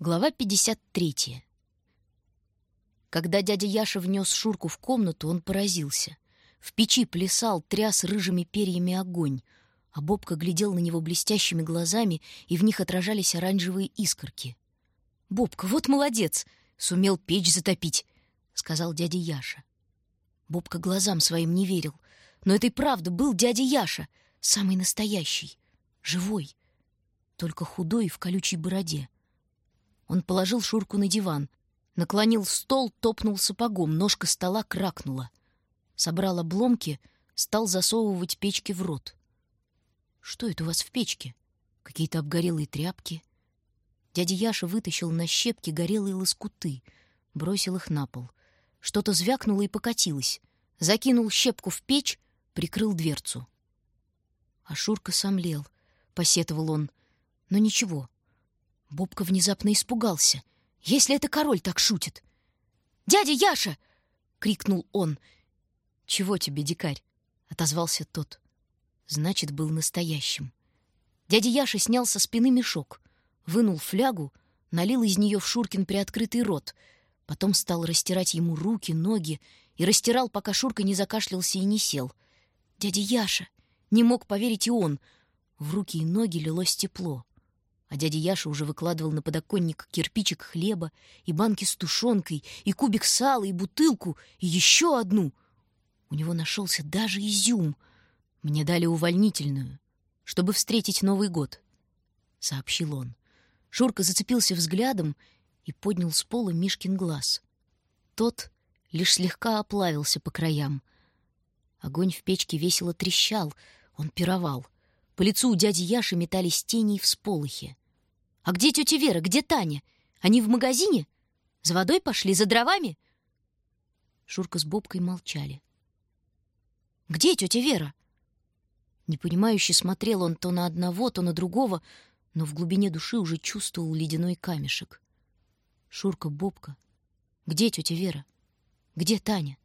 Глава 53. Когда дядя Яша внес Шурку в комнату, он поразился. В печи плясал, тряс рыжими перьями огонь, а Бобка глядел на него блестящими глазами, и в них отражались оранжевые искорки. «Бобка, вот молодец! Сумел печь затопить!» — сказал дядя Яша. Бобка глазам своим не верил. Но это и правда был дядя Яша, самый настоящий, живой, только худой и в колючей бороде. Он положил Шурку на диван, наклонил стол, топнул сапогом, ножка стола кракнула. Собрал обломки, стал засовывать печки в рот. «Что это у вас в печке? Какие-то обгорелые тряпки?» Дядя Яша вытащил на щепки горелые лоскуты, бросил их на пол. Что-то звякнуло и покатилось. Закинул щепку в печь, прикрыл дверцу. А Шурка сомлел, посетовал он. Но ничего, Бобка внезапно испугался. Если это король так шутит? «Дядя Яша!» — крикнул он. «Чего тебе, дикарь?» — отозвался тот. Значит, был настоящим. Дядя Яша снял со спины мешок, вынул флягу, налил из нее в Шуркин приоткрытый рот, потом стал растирать ему руки, ноги и растирал, пока Шурка не закашлялся и не сел. Дядя Яша! Не мог поверить и он. В руки и ноги лилось тепло а дядя Яша уже выкладывал на подоконник кирпичик хлеба и банки с тушенкой, и кубик сала, и бутылку, и еще одну. У него нашелся даже изюм. Мне дали увольнительную, чтобы встретить Новый год, — сообщил он. Шурка зацепился взглядом и поднял с пола Мишкин глаз. Тот лишь слегка оплавился по краям. Огонь в печке весело трещал, он пировал — по лицу у дяди Яши метались тени и всполохи. «А где тетя Вера? Где Таня? Они в магазине? За водой пошли? За дровами?» Шурка с Бобкой молчали. «Где тетя Вера?» Непонимающе смотрел он то на одного, то на другого, но в глубине души уже чувствовал ледяной камешек. «Шурка, Бобка, где тетя Вера? Где Таня?»